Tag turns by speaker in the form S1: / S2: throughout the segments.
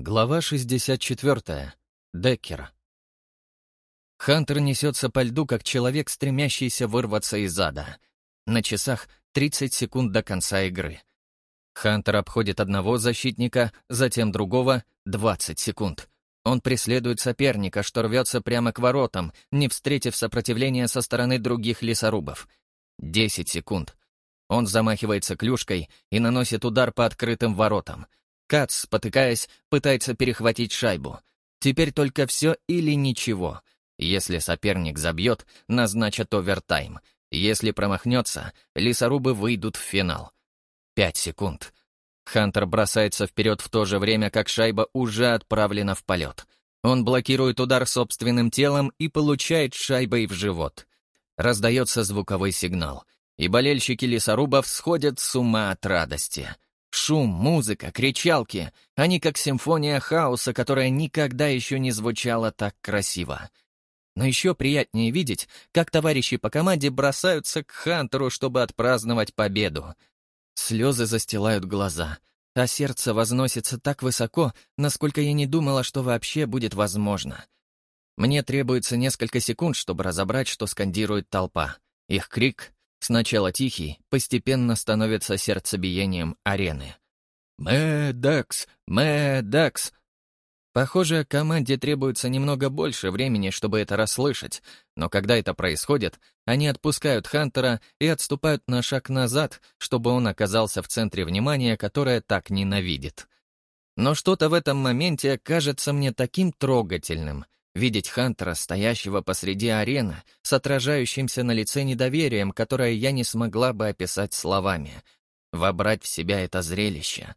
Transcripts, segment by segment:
S1: Глава 64. Деккер. Хантер несется по льду, как человек, стремящийся вырваться из ада. На часах 30 секунд до конца игры. Хантер обходит одного защитника, затем другого — 20 секунд. Он преследует соперника, что рвется прямо к воротам, не встретив сопротивления со стороны других лесорубов. 10 секунд. Он замахивается клюшкой и наносит удар по открытым воротам — Кац, спотыкаясь, пытается перехватить шайбу. Теперь только все или ничего. Если соперник забьет, назначат овертайм. Если промахнется, лесорубы выйдут в финал. Пять секунд. Хантер бросается вперед в то же время, как шайба уже отправлена в полет. Он блокирует удар собственным телом и получает шайбой в живот. Раздается звуковой сигнал, и болельщики лесорубов сходят с ума от радости. Шум, музыка, кричалки — они как симфония хаоса, которая никогда еще не звучала так красиво. Но еще приятнее видеть, как товарищи по команде бросаются к Хантеру, чтобы отпраздновать победу. Слезы застилают глаза, а сердце возносится так высоко, насколько я не думала, что вообще будет возможно. Мне требуется несколько секунд, чтобы разобрать, что скандирует толпа. Их крик, Сначала тихий, постепенно становится сердцебиением арены. «Мэдакс! Мэдакс!» Похоже, команде требуется немного больше времени, чтобы это расслышать, но когда это происходит, они отпускают Хантера и отступают на шаг назад, чтобы он оказался в центре внимания, которое так ненавидит. Но что-то в этом моменте кажется мне таким трогательным — Видеть Хантера, стоящего посреди арены, с отражающимся на лице недоверием, которое я не смогла бы описать словами. Вобрать в себя это зрелище.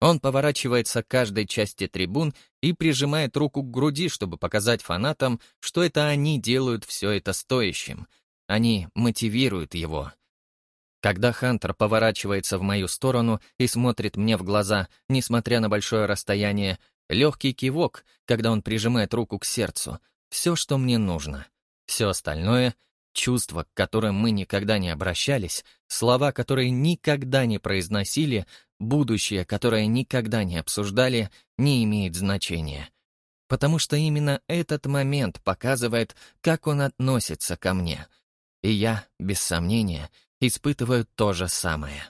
S1: Он поворачивается к каждой части трибун и прижимает руку к груди, чтобы показать фанатам, что это они делают все это стоящим. Они мотивируют его. Когда Хантер поворачивается в мою сторону и смотрит мне в глаза, несмотря на большое расстояние, Легкий кивок, когда он прижимает руку к сердцу. Все, что мне нужно. Все остальное — чувства, к которым мы никогда не обращались, слова, которые никогда не произносили, будущее, которое никогда не обсуждали, не имеет значения. Потому что именно этот момент показывает, как он относится ко мне. И я, без сомнения, испытываю то же самое.